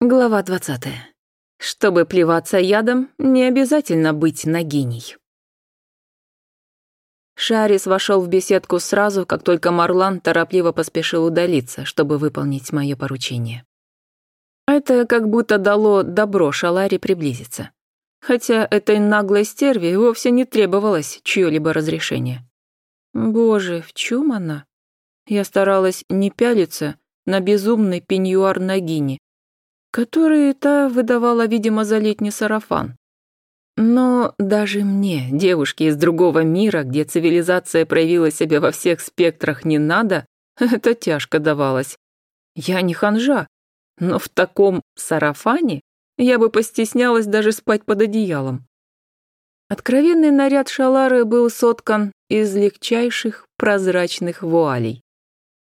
Глава 20. Чтобы плеваться ядом, не обязательно быть на гений. Шарис вошел в беседку сразу, как только Марлан торопливо поспешил удалиться, чтобы выполнить мое поручение. Это как будто дало добро Шаларе приблизиться. Хотя этой наглой стерве вовсе не требовалось чьё-либо разрешение. Боже, в чем она? Я старалась не пялиться на безумный пеньюар Нагини, которые та выдавала, видимо, за летний сарафан. Но даже мне, девушке из другого мира, где цивилизация проявила себя во всех спектрах не надо, это тяжко давалось. Я не ханжа, но в таком сарафане я бы постеснялась даже спать под одеялом. Откровенный наряд шалары был соткан из легчайших прозрачных вуалей.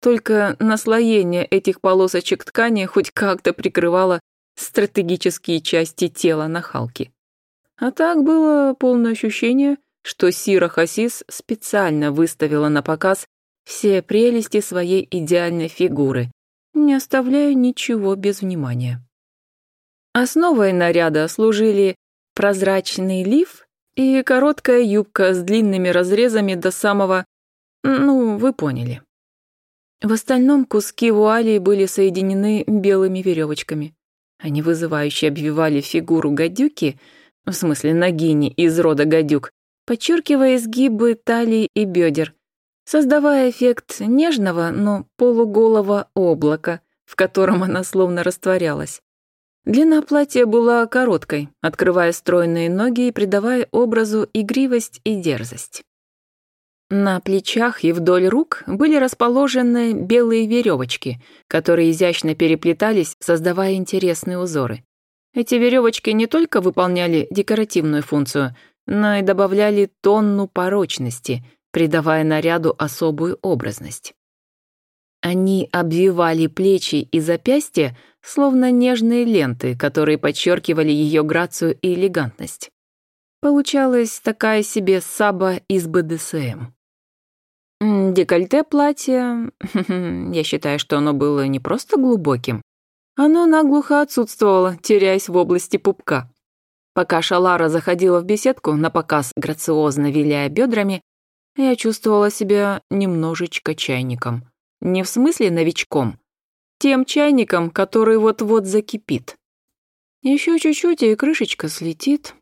Только наслоение этих полосочек ткани хоть как-то прикрывало стратегические части тела на Халке. А так было полное ощущение, что Сира Хасис специально выставила на показ все прелести своей идеальной фигуры, не оставляя ничего без внимания. Основой наряда служили прозрачный лиф и короткая юбка с длинными разрезами до самого... Ну, вы поняли. В остальном куски вуали были соединены белыми веревочками. Они вызывающе обвивали фигуру гадюки, в смысле ногини из рода гадюк, подчеркивая изгибы талии и бедер, создавая эффект нежного, но полуголого облака, в котором она словно растворялась. Длина платья была короткой, открывая стройные ноги и придавая образу игривость и дерзость. На плечах и вдоль рук были расположены белые веревочки, которые изящно переплетались, создавая интересные узоры. Эти веревочки не только выполняли декоративную функцию, но и добавляли тонну порочности, придавая наряду особую образность. Они обвивали плечи и запястья, словно нежные ленты, которые подчеркивали ее грацию и элегантность. Получалась такая себе саба из БДСМ. Декольте платья... Я считаю, что оно было не просто глубоким. Оно наглухо отсутствовало, теряясь в области пупка. Пока Шалара заходила в беседку, на показ грациозно виляя бедрами, я чувствовала себя немножечко чайником. Не в смысле новичком. Тем чайником, который вот-вот закипит. Еще чуть-чуть, и крышечка слетит.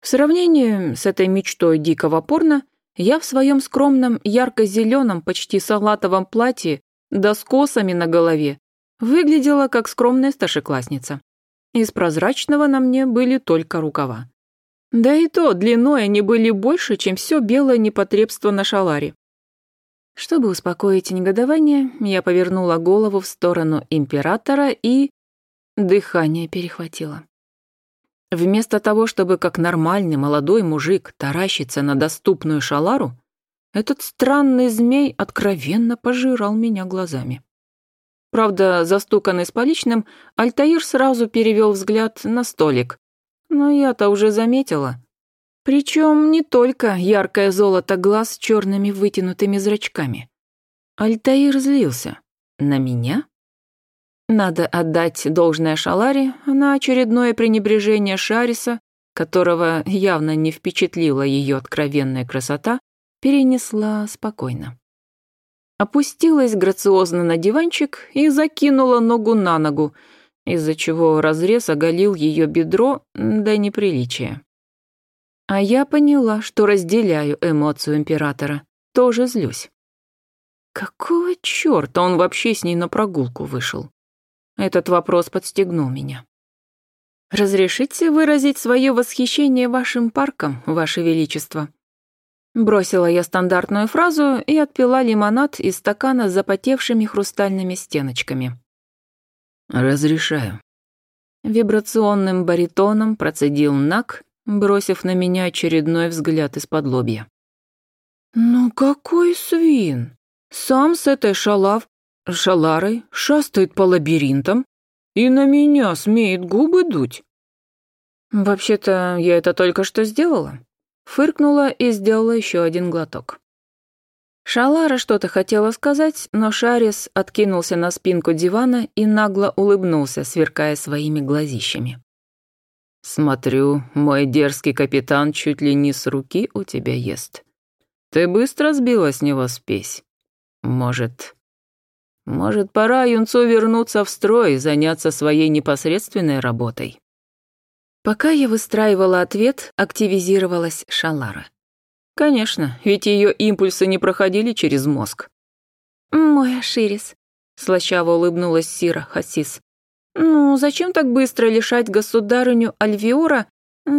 В сравнении с этой мечтой дикого порно — я в своем скромном ярко-зеленом, почти салатовом платье, да с косами на голове, выглядела как скромная старшеклассница. Из прозрачного на мне были только рукава. Да и то, длиной они были больше, чем все белое непотребство на шаларе. Чтобы успокоить негодование, я повернула голову в сторону императора и... Дыхание перехватило. Вместо того, чтобы как нормальный молодой мужик таращиться на доступную шалару, этот странный змей откровенно пожирал меня глазами. Правда, застуканный с поличным, Альтаир сразу перевел взгляд на столик. Но я-то уже заметила. Причем не только яркое золото глаз с черными вытянутыми зрачками. Альтаир злился. На меня? Надо отдать должное Шаларе, на очередное пренебрежение Шариса, которого явно не впечатлила ее откровенная красота, перенесла спокойно. Опустилась грациозно на диванчик и закинула ногу на ногу, из-за чего разрез оголил ее бедро до неприличия. А я поняла, что разделяю эмоцию императора, тоже злюсь. Какого черта он вообще с ней на прогулку вышел? Этот вопрос подстегнул меня. «Разрешите выразить свое восхищение вашим парком, Ваше Величество?» Бросила я стандартную фразу и отпила лимонад из стакана с запотевшими хрустальными стеночками. «Разрешаю». Вибрационным баритоном процедил Нак, бросив на меня очередной взгляд из-под лобья. «Ну какой свин! Сам с этой шалав Шаларой, шастает по лабиринтам и на меня смеет губы дуть. Вообще-то я это только что сделала. Фыркнула и сделала еще один глоток. Шалара что-то хотела сказать, но Шарис откинулся на спинку дивана и нагло улыбнулся, сверкая своими глазищами. «Смотрю, мой дерзкий капитан чуть ли не с руки у тебя ест. Ты быстро сбила с него спесь. Может, может, пора юнцу вернуться в строй и заняться своей непосредственной работой? Пока я выстраивала ответ, активизировалась Шалара. Конечно, ведь ее импульсы не проходили через мозг. «Мой Аширис», — слащаво улыбнулась Сира Хасис. «Ну, зачем так быстро лишать государыню Альвиора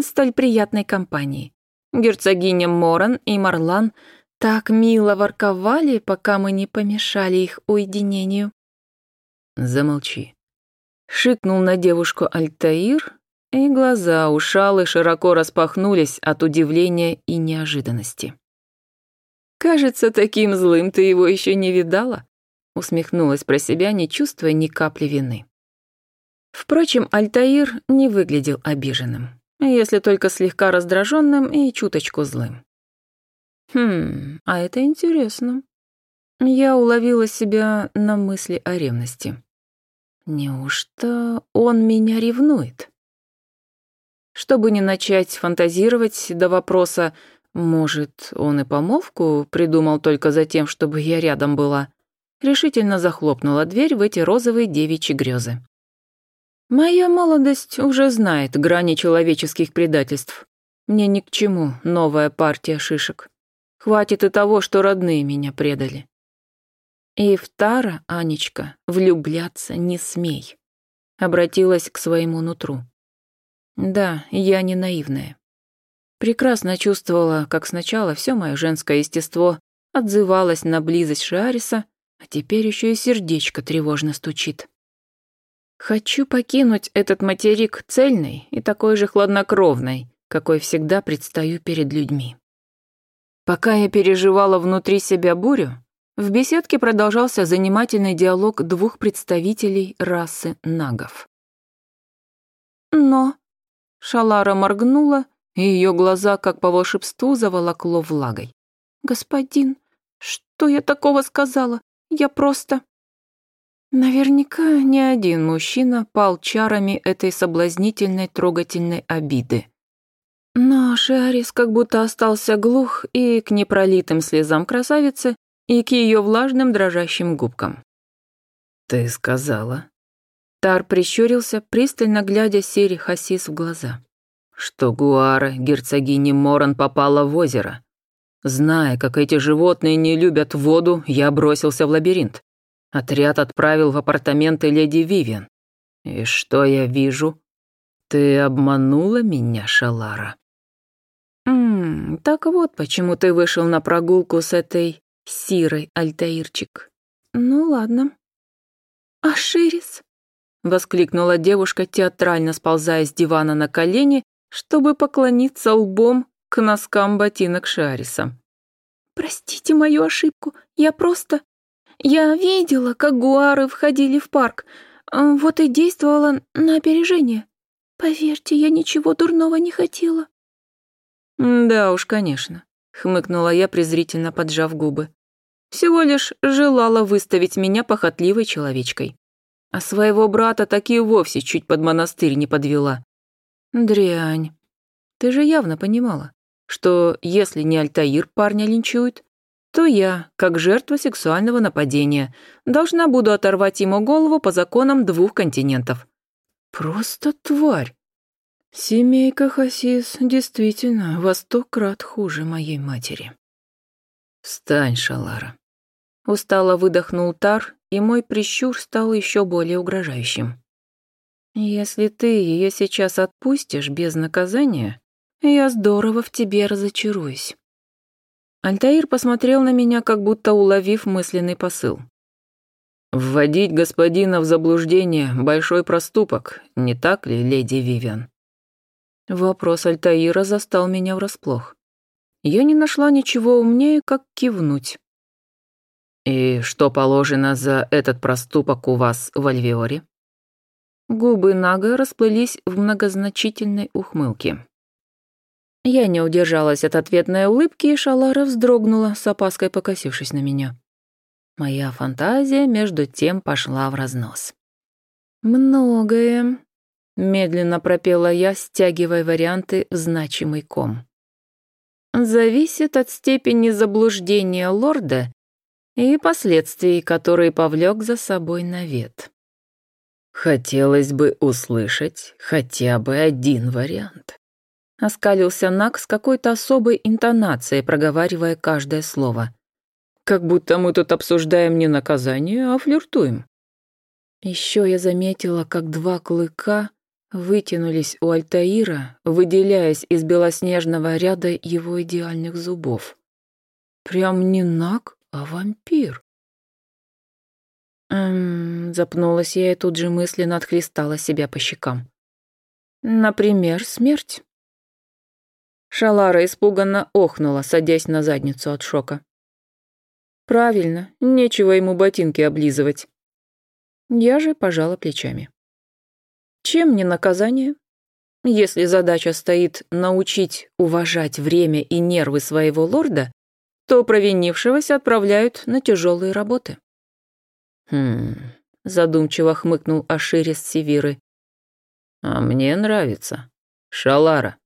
столь приятной компании? Герцогиня Моран и Марлан так мило ворковали, пока мы не помешали их уединению. Замолчи. Шикнул на девушку Альтаир, и глаза ушалы широко распахнулись от удивления и неожиданности. «Кажется, таким злым ты его еще не видала», усмехнулась про себя, не чувствуя ни капли вины. Впрочем, Альтаир не выглядел обиженным, если только слегка раздраженным и чуточку злым. Хм, а это интересно. Я уловила себя на мысли о ревности. Неужто он меня ревнует? Чтобы не начать фантазировать до вопроса, может, он и помолвку придумал только за тем, чтобы я рядом была, решительно захлопнула дверь в эти розовые девичьи грезы. Моя молодость уже знает грани человеческих предательств. Мне ни к чему новая партия шишек. Хватит и того, что родные меня предали. И втара, Анечка, влюбляться не смей. Обратилась к своему нутру. Да, я не наивная. Прекрасно чувствовала, как сначала все мое женское естество отзывалось на близость Шиариса, а теперь еще и сердечко тревожно стучит. Хочу покинуть этот материк цельный и такой же хладнокровной, какой всегда предстаю перед людьми. Пока я переживала внутри себя бурю, в беседке продолжался занимательный диалог двух представителей расы нагов. «Но...» — Шалара моргнула, и ее глаза, как по волшебству, заволокло влагой. «Господин, что я такого сказала? Я просто...» Наверняка не один мужчина пал чарами этой соблазнительной трогательной обиды. Но Шиарис как будто остался глух и к непролитым слезам красавицы, и к ее влажным дрожащим губкам. «Ты сказала?» Тар прищурился, пристально глядя Сири Хасис в глаза. «Что Гуара, герцогини Моран, попала в озеро. Зная, как эти животные не любят воду, я бросился в лабиринт. Отряд отправил в апартаменты леди Вивиан. И что я вижу? Ты обманула меня, Шалара?» «Так вот, почему ты вышел на прогулку с этой сирой, Альтаирчик. Ну ладно». «А Ширис?» — воскликнула девушка, театрально сползая с дивана на колени, чтобы поклониться лбом к носкам ботинок Шариса. «Простите мою ошибку, я просто... Я видела, как гуары входили в парк, а, вот и действовала на опережение. Поверьте, я ничего дурного не хотела». «Да уж, конечно», — хмыкнула я, презрительно поджав губы. «Всего лишь желала выставить меня похотливой человечкой. А своего брата так и вовсе чуть под монастырь не подвела». «Дрянь. Ты же явно понимала, что если не Альтаир парня линчует, то я, как жертва сексуального нападения, должна буду оторвать ему голову по законам двух континентов». «Просто тварь!» Семейка Хасис действительно во сто крат хуже моей матери. Встань, Шалара. Устало выдохнул Тар, и мой прищур стал еще более угрожающим. Если ты ее сейчас отпустишь без наказания, я здорово в тебе разочаруюсь. Альтаир посмотрел на меня, как будто уловив мысленный посыл. «Вводить господина в заблуждение — большой проступок, не так ли, леди Вивиан?» Вопрос Альтаира застал меня врасплох. Я не нашла ничего умнее, как кивнуть. «И что положено за этот проступок у вас в Альвиоре?» Губы Нага расплылись в многозначительной ухмылке. Я не удержалась от ответной улыбки, и Шалара вздрогнула, с опаской покосившись на меня. Моя фантазия между тем пошла в разнос. «Многое», Медленно пропела я, стягивая варианты в значимый ком. «Зависит от степени заблуждения лорда и последствий, которые повлек за собой навет». «Хотелось бы услышать хотя бы один вариант», — оскалился Нак с какой-то особой интонацией, проговаривая каждое слово. «Как будто мы тут обсуждаем не наказание, а флиртуем». Еще я заметила, как два клыка вытянулись у Альтаира, выделяясь из белоснежного ряда его идеальных зубов. Прям не наг, а вампир. Эм, запнулась я и тут же мысленно отхлестала себя по щекам. Например, смерть. Шалара испуганно охнула, садясь на задницу от шока. «Правильно, нечего ему ботинки облизывать». Я же пожала плечами. Чем не наказание? Если задача стоит научить уважать время и нервы своего лорда, то провинившегося отправляют на тяжелые работы. «Хм...» — задумчиво хмыкнул Аширис Севиры. «А мне нравится. Шалара».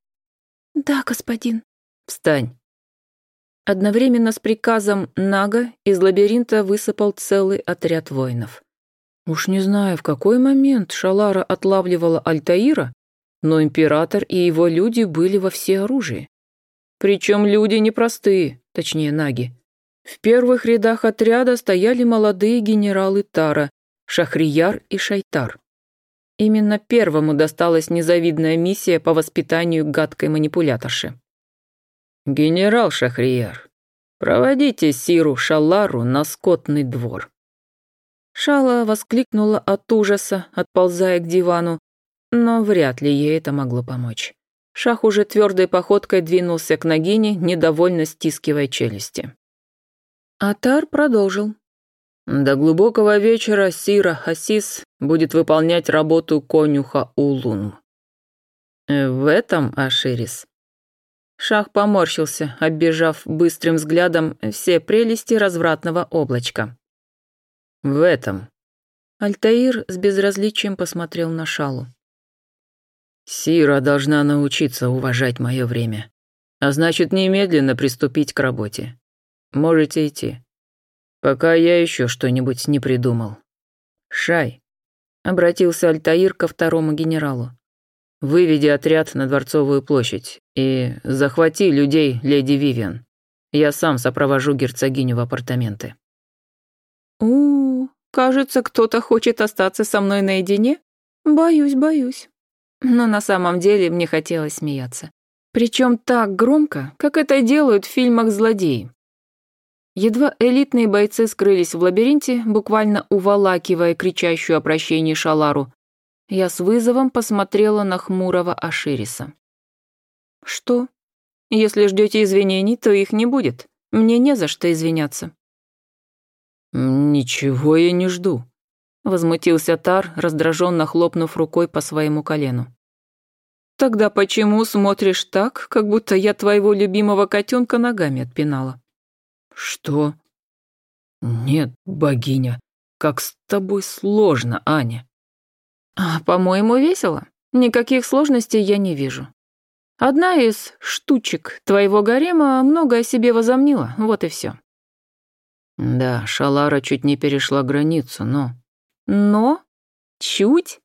«Да, господин». «Встань». Одновременно с приказом Нага из лабиринта высыпал целый отряд воинов. Уж не знаю, в какой момент Шалара отлавливала Альтаира, но император и его люди были во всеоружии. Причем люди непростые, точнее наги. В первых рядах отряда стояли молодые генералы Тара, Шахрияр и Шайтар. Именно первому досталась незавидная миссия по воспитанию гадкой манипуляторши. «Генерал Шахрияр, проводите Сиру Шалару на скотный двор», Шала воскликнула от ужаса, отползая к дивану, но вряд ли ей это могло помочь. Шах уже твердой походкой двинулся к Нагине, недовольно стискивая челюсти. Атар продолжил. «До глубокого вечера Сира Хасис будет выполнять работу конюха Улун». «В этом, Аширис?» Шах поморщился, оббежав быстрым взглядом все прелести развратного облачка. В этом. Альтаир с безразличием посмотрел на Шалу. Сира должна научиться уважать мое время. А значит, немедленно приступить к работе. Можете идти. Пока я еще что-нибудь не придумал. Шай, обратился Альтаир ко второму генералу. Выведи отряд на Дворцовую площадь и захвати людей леди Вивиан. Я сам сопровожу герцогиню в апартаменты. У, -у, -у Кажется, кто-то хочет остаться со мной наедине. Боюсь, боюсь. Но на самом деле мне хотелось смеяться. Причем так громко, как это делают в фильмах злодеи. Едва элитные бойцы скрылись в лабиринте, буквально уволакивая кричащую о прощении Шалару, я с вызовом посмотрела на хмурого Ашириса. «Что? Если ждете извинений, то их не будет. Мне не за что извиняться». «Ничего я не жду», — возмутился Тар, раздраженно хлопнув рукой по своему колену. «Тогда почему смотришь так, как будто я твоего любимого котенка ногами отпинала?» «Что?» «Нет, богиня, как с тобой сложно, Аня». «А, «По-моему, весело. Никаких сложностей я не вижу. Одна из штучек твоего гарема много о себе возомнила, вот и все. Да, Шалара чуть не перешла границу, но... Но? Чуть?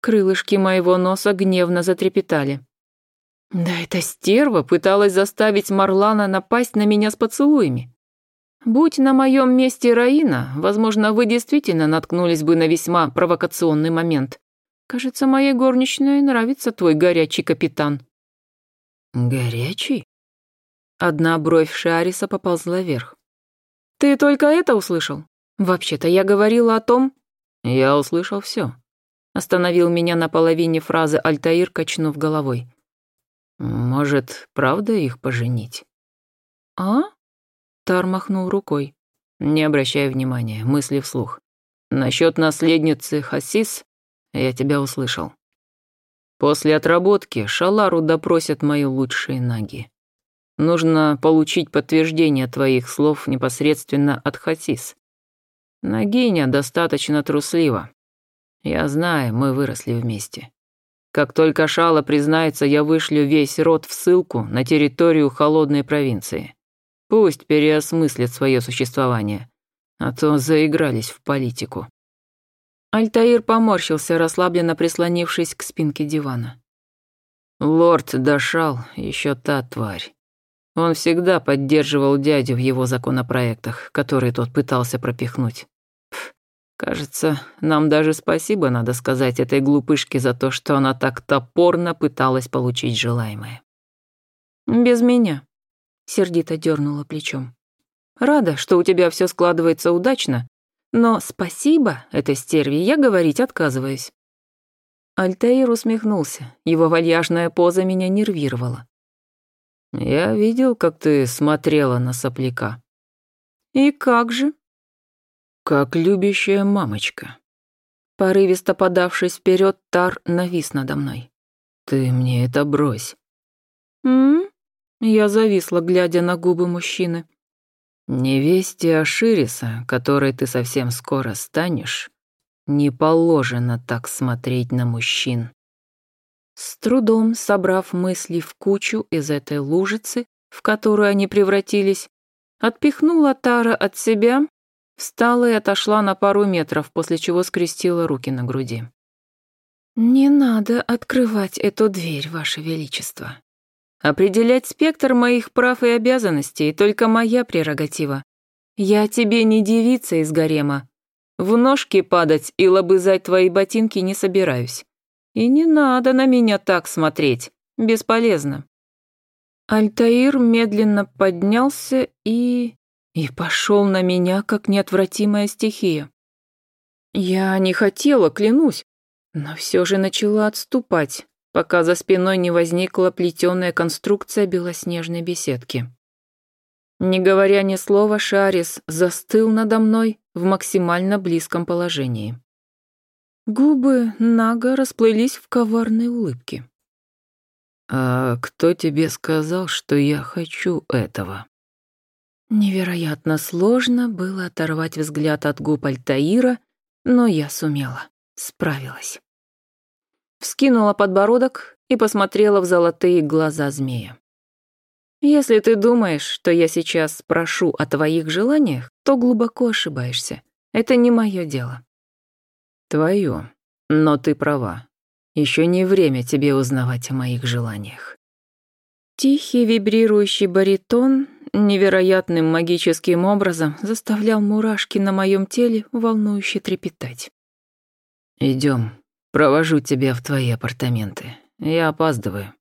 Крылышки моего носа гневно затрепетали. Да эта стерва пыталась заставить Марлана напасть на меня с поцелуями. Будь на моем месте Раина, возможно, вы действительно наткнулись бы на весьма провокационный момент. Кажется, моей горничной нравится твой горячий капитан. Горячий? Одна бровь Шариса поползла вверх. «Ты только это услышал? Вообще-то я говорила о том...» «Я услышал все. Остановил меня на половине фразы Альтаир, качнув головой. «Может, правда их поженить?» «А?» Тар махнул рукой. «Не обращай внимания, мысли вслух. Насчет наследницы Хасис я тебя услышал. После отработки Шалару допросят мои лучшие ноги. Нужно получить подтверждение твоих слов непосредственно от Хатис. Нагиня достаточно труслива. Я знаю, мы выросли вместе. Как только Шала признается, я вышлю весь род в ссылку на территорию холодной провинции. Пусть переосмыслят свое существование, а то заигрались в политику». Альтаир поморщился, расслабленно прислонившись к спинке дивана. «Лорд Дашал еще та тварь. Он всегда поддерживал дядю в его законопроектах, которые тот пытался пропихнуть. Пф, кажется, нам даже спасибо надо сказать этой глупышке за то, что она так топорно пыталась получить желаемое. «Без меня», — сердито дернула плечом. «Рада, что у тебя все складывается удачно, но спасибо этой стерви я говорить отказываюсь». Альтаир усмехнулся, его вальяжная поза меня нервировала. «Я видел, как ты смотрела на сопляка». «И как же?» «Как любящая мамочка». Порывисто подавшись вперед, Тар навис надо мной. «Ты мне это брось». «М?», Я зависла, глядя на губы мужчины. «Невесте Ашириса, которой ты совсем скоро станешь, не положено так смотреть на мужчин». С трудом собрав мысли в кучу из этой лужицы, в которую они превратились, отпихнула Тара от себя, встала и отошла на пару метров, после чего скрестила руки на груди. «Не надо открывать эту дверь, Ваше Величество. Определять спектр моих прав и обязанностей — только моя прерогатива. Я тебе не девица из гарема. В ножки падать и лобызать твои ботинки не собираюсь. И не надо на меня так смотреть. Бесполезно. Альтаир медленно поднялся и... И пошел на меня, как неотвратимая стихия. Я не хотела, клянусь, но все же начала отступать, пока за спиной не возникла плетеная конструкция белоснежной беседки. Не говоря ни слова, Шарис застыл надо мной в максимально близком положении. Губы Нага расплылись в коварной улыбке. «А кто тебе сказал, что я хочу этого?» Невероятно сложно было оторвать взгляд от губ Альтаира, но я сумела, справилась. Вскинула подбородок и посмотрела в золотые глаза змея. «Если ты думаешь, что я сейчас спрошу о твоих желаниях, то глубоко ошибаешься. Это не мое дело. Твою, Но ты права. Еще не время тебе узнавать о моих желаниях». Тихий вибрирующий баритон невероятным магическим образом заставлял мурашки на моем теле волнующе трепетать. Идем, провожу тебя в твои апартаменты. Я опаздываю».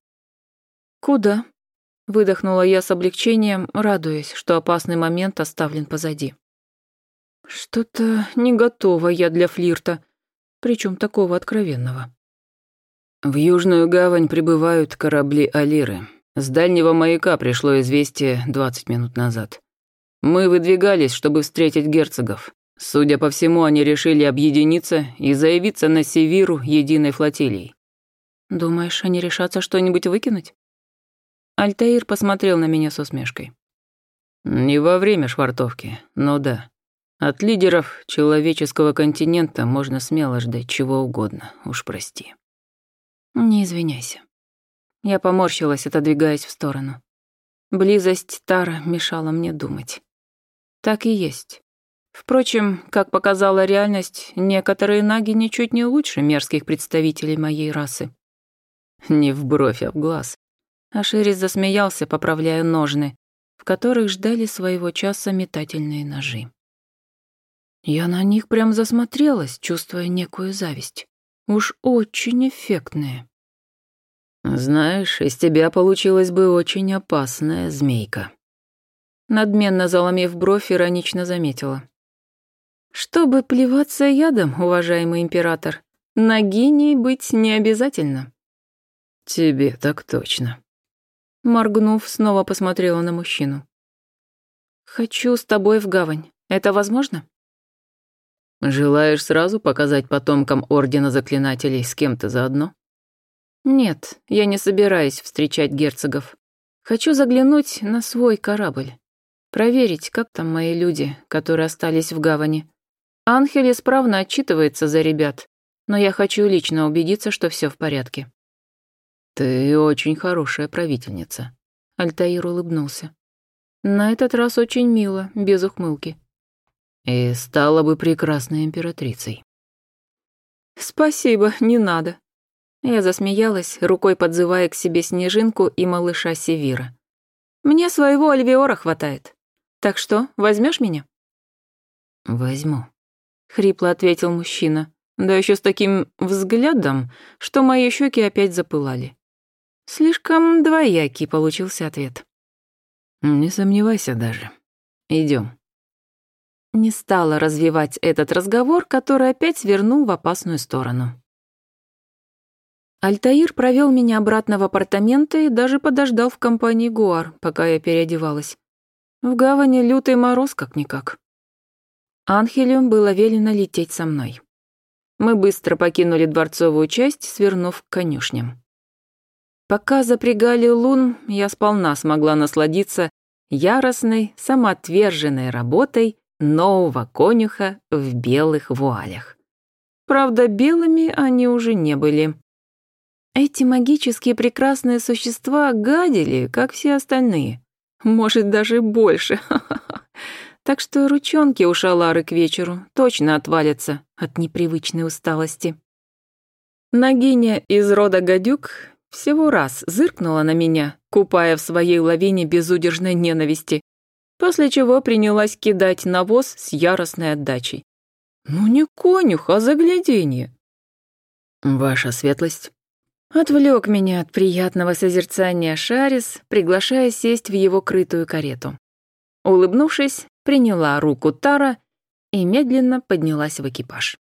«Куда?» — выдохнула я с облегчением, радуясь, что опасный момент оставлен позади. «Что-то не готова я для флирта», причем такого откровенного. В Южную гавань прибывают корабли Алиры. С дальнего маяка пришло известие 20 минут назад. Мы выдвигались, чтобы встретить герцогов. Судя по всему, они решили объединиться и заявиться на Севиру единой флотилией. «Думаешь, они решатся что-нибудь выкинуть?» Альтаир посмотрел на меня с усмешкой. «Не во время швартовки, но да. От лидеров человеческого континента можно смело ждать чего угодно, уж прости. Не извиняйся. Я поморщилась, отодвигаясь в сторону. Близость Тара мешала мне думать. Так и есть. Впрочем, как показала реальность, некоторые наги ничуть не лучше мерзких представителей моей расы. Не в бровь, а в глаз. Аширис засмеялся, поправляя ножны, в которых ждали своего часа метательные ножи. Я на них прям засмотрелась, чувствуя некую зависть. Уж очень эффектные. «Знаешь, из тебя получилась бы очень опасная змейка». Надменно заломив бровь, иронично заметила. «Чтобы плеваться ядом, уважаемый император, нагиней быть не обязательно». «Тебе так точно». Моргнув, снова посмотрела на мужчину. «Хочу с тобой в гавань. Это возможно?» Желаешь сразу показать потомкам Ордена Заклинателей с кем-то заодно? Нет, я не собираюсь встречать герцогов. Хочу заглянуть на свой корабль. Проверить, как там мои люди, которые остались в гавани. Анхель исправно отчитывается за ребят, но я хочу лично убедиться, что все в порядке. «Ты очень хорошая правительница», — Альтаир улыбнулся. «На этот раз очень мило, без ухмылки и стала бы прекрасной императрицей. «Спасибо, не надо». Я засмеялась, рукой подзывая к себе Снежинку и малыша Севира. «Мне своего альвеора хватает. Так что, возьмешь меня?» «Возьму», — хрипло ответил мужчина, да еще с таким взглядом, что мои щеки опять запылали. Слишком двоякий получился ответ. «Не сомневайся даже. Идем не стала развивать этот разговор, который опять вернул в опасную сторону. Альтаир провел меня обратно в апартаменты и даже подождал в компании Гуар, пока я переодевалась. В гавани лютый мороз как-никак. Анхелю было велено лететь со мной. Мы быстро покинули дворцовую часть, свернув к конюшням. Пока запрягали лун, я сполна смогла насладиться яростной, самоотверженной работой нового конюха в белых вуалях. Правда, белыми они уже не были. Эти магические прекрасные существа гадили, как все остальные. Может, даже больше. Так что ручонки у шалары к вечеру точно отвалятся от непривычной усталости. Нагиня из рода гадюк всего раз зыркнула на меня, купая в своей лавине безудержной ненависти, после чего принялась кидать навоз с яростной отдачей. «Ну не конюх, а загляденье!» «Ваша светлость!» Отвлек меня от приятного созерцания Шарис, приглашая сесть в его крытую карету. Улыбнувшись, приняла руку Тара и медленно поднялась в экипаж.